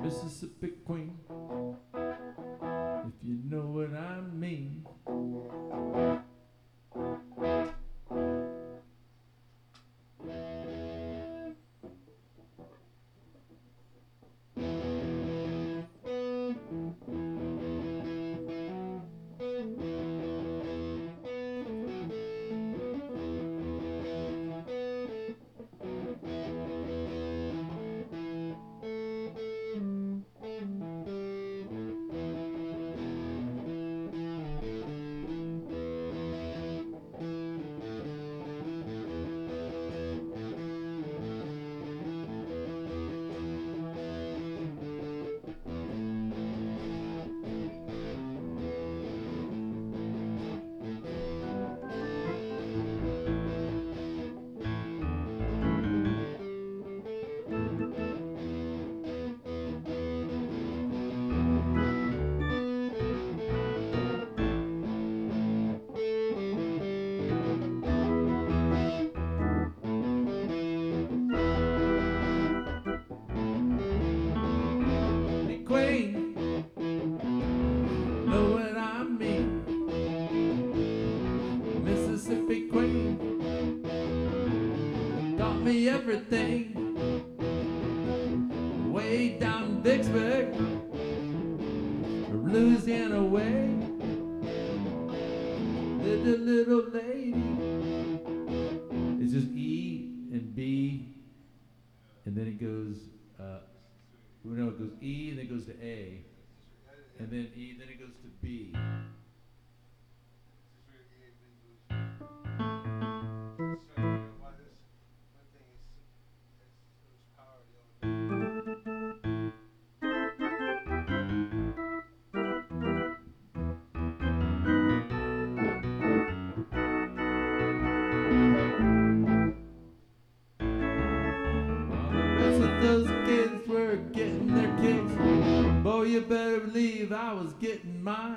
Mississippi Queen, everything. Way down in Vicksburg, Louisiana way. The little lady. It's just E and B, and then it goes. Uh, know it goes E, and then it goes to A, and then E, then it goes to B. I was getting my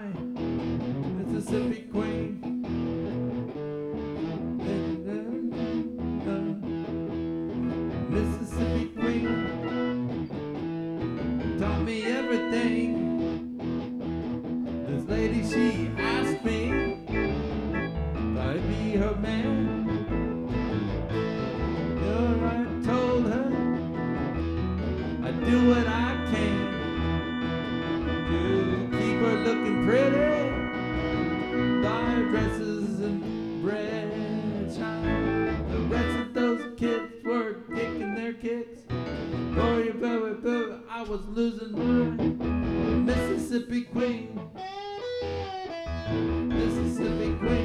Mississippi Queen. Mississippi Queen taught me everything. This lady, she This is the big.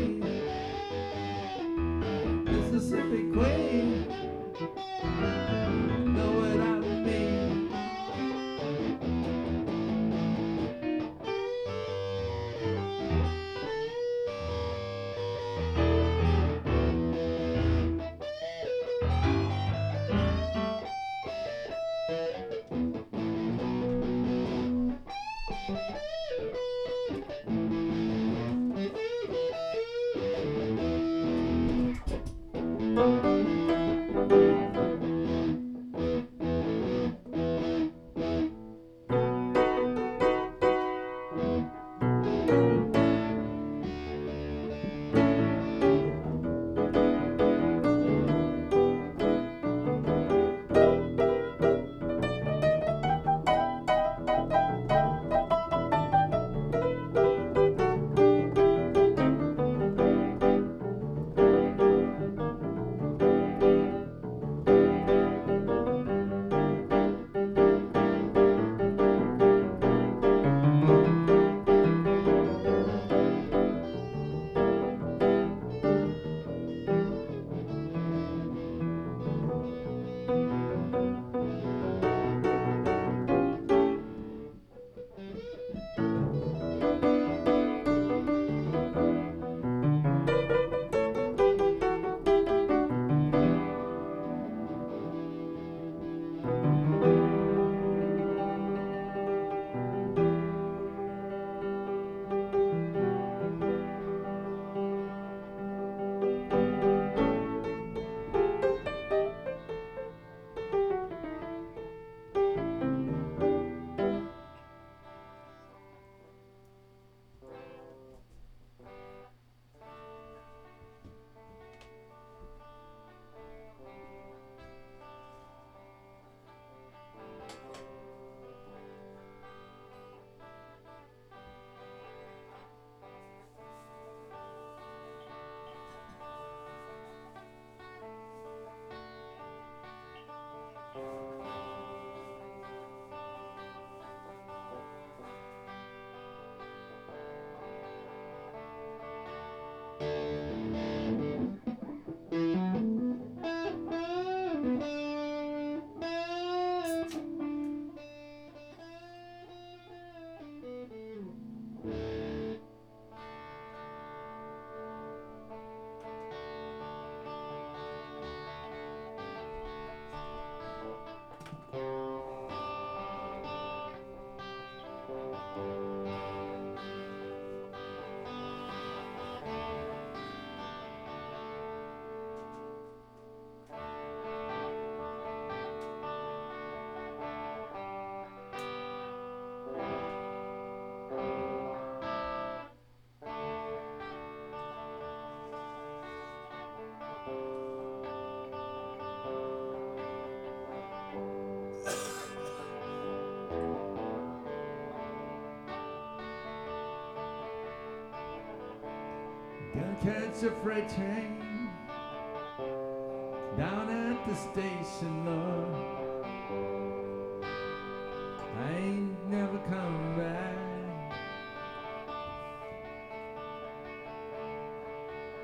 Gonna a freight train down at the station, Lord. I ain't never coming back.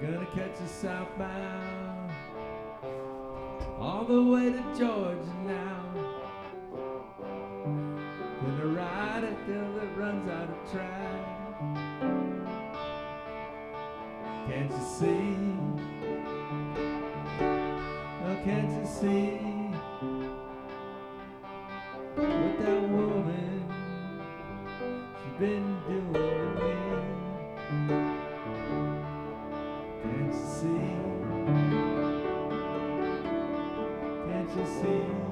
Gonna catch a southbound all the way to Georgia now. Gonna ride it till it runs out of track. See? Oh, can't you see what that woman she's been doing to me? Can't you see? Can't you see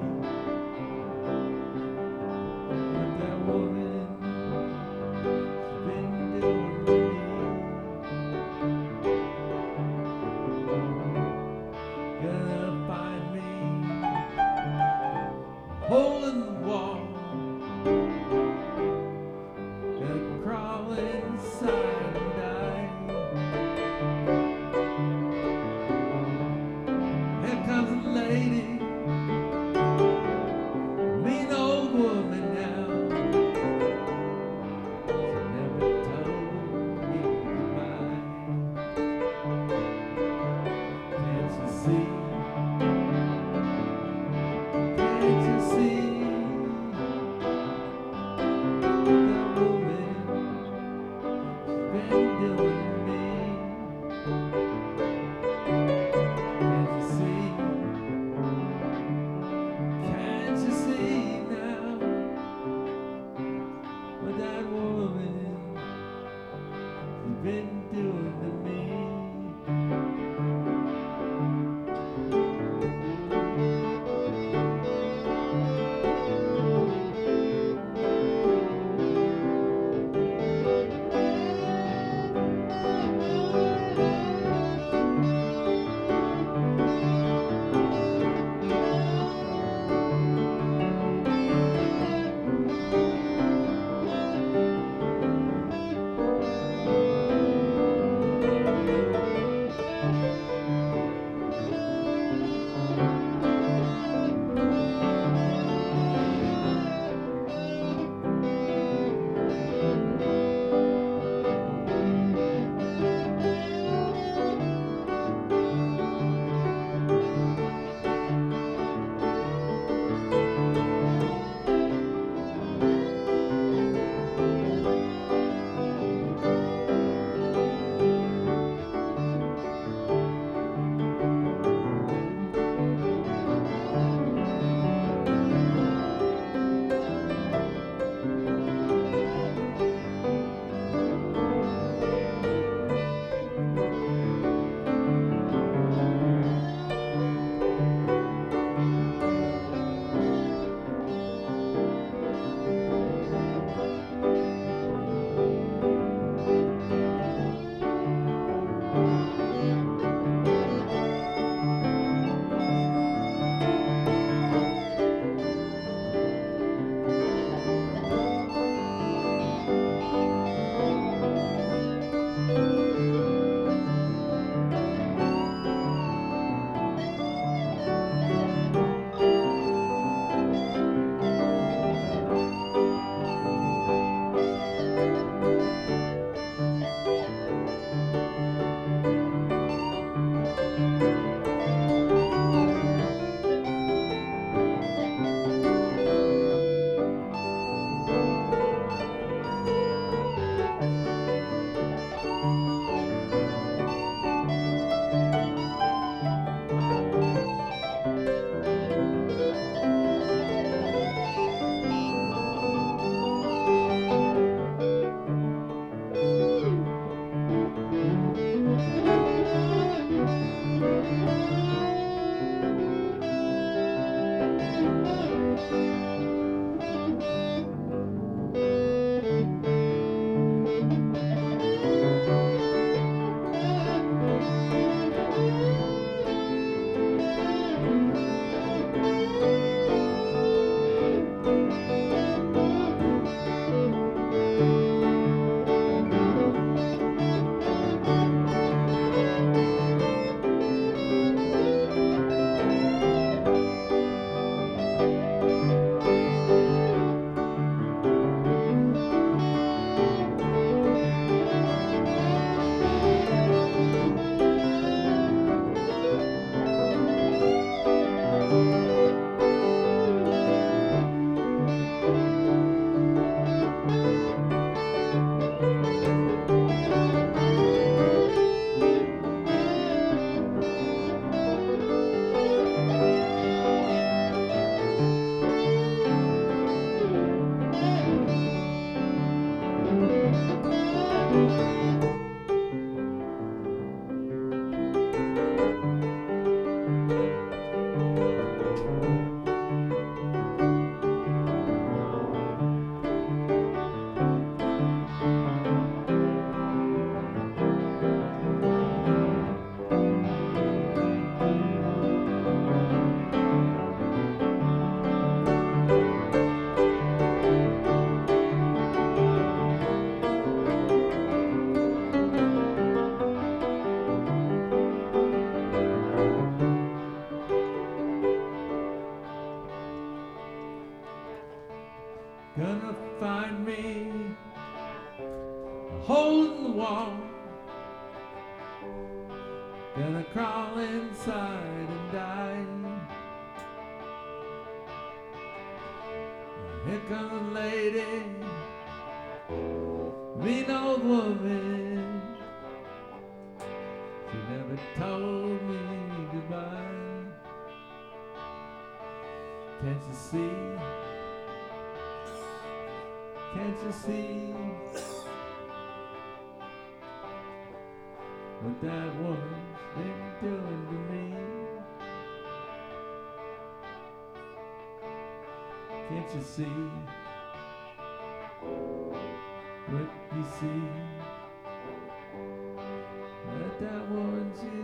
inside Gonna crawl inside and die. Here comes a lady, mean old woman. She never told me goodbye. Can't you see? Can't you see what that woman's been doing to me? Can't you see what you see? What that woman doing